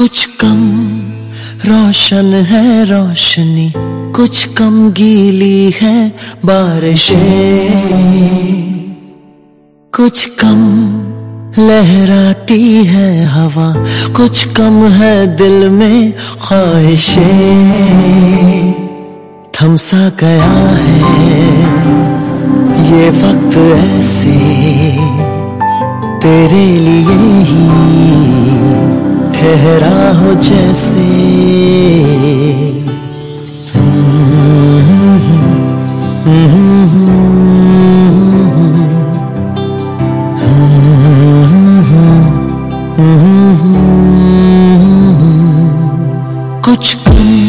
कुछ कम रोशन है रोशनी, कुछ कम गीली है बारिशें। कुछ कम लहराती है हवा, कुछ कम है दिल में ख्वाहिशें। थमसा गया है ये वक्त ऐसे, तेरे लिए ही ठहरा हो जैसे। कुछ कम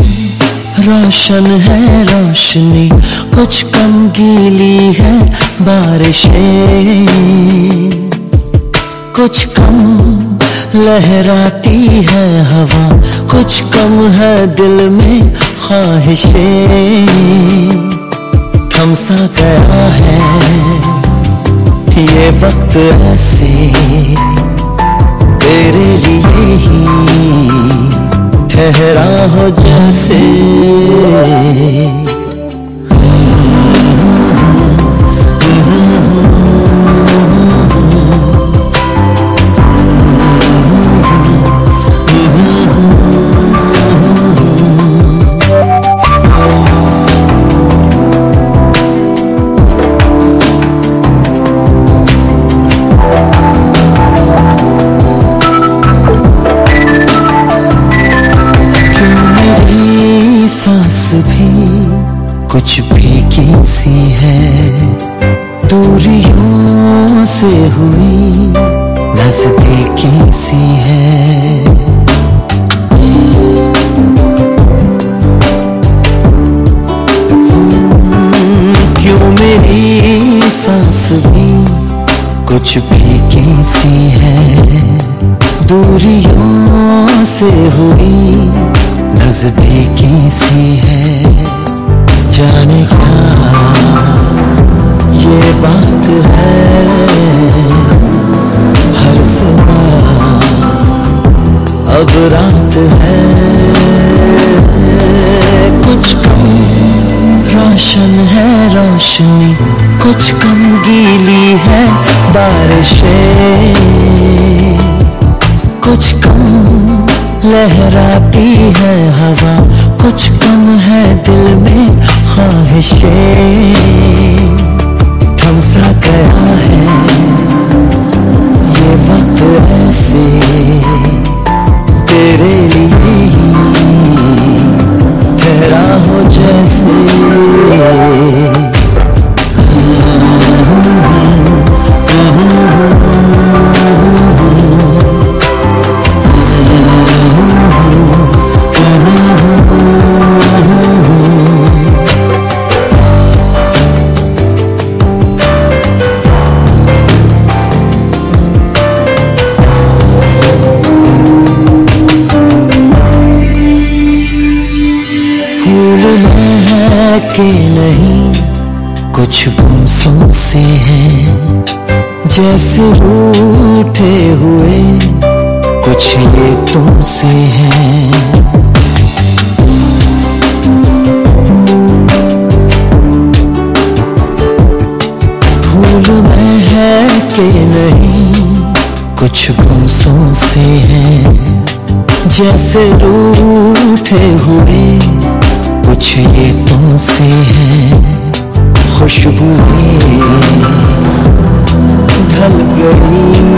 रोशन है रोशनी, कुछ कम गीली है बारिशें। कुछ कम लहराती है हवा, कुछ कम है दिल में ख्वाहिशें। थमसा गया है ये वक्त ऐसे, तेरे लिए ही ठहरा हो जैसे। भी कुछ भीगी सी है। दूरियों से हुई नजदीकी सी है। क्यों मेरी सांस भी कुछ भीगी सी है? दूरियों से हुई नजदीकी सी है। जाने क्या ये बात है। हर सुबह अब रात है। कुछ कम रोशन है, रोशनी कुछ कम गीली है। बारिशें लहराती है हवा, कुछ कम है दिल में ख्वाहिशें। थमसा गया है, ये वक्त ऐसे तेरे लिए ही ठहरा हो जैसे। फूल है कि नहीं? कुछ गुमसुम से हैं, जैसे रूठे हुए। कुछ ये तुमसे हैं। फूल में है कि नहीं? कुछ गुमसुम से हैं, जैसे रूठे हुए। कुछ ये तुमसे है खुशबू। ढल गई।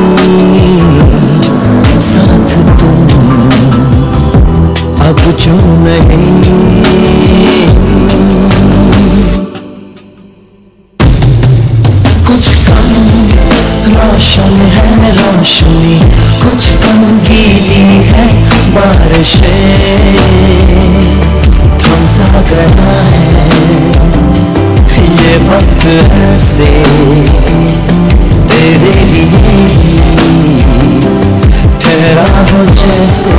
साथ तुम अब जो नहीं। कुछ कम रोशन है, रोशनी। कुछ कम गीली है बारिशें। गया है ये वक्त से तेरे लिए ठहरा हो जैसे।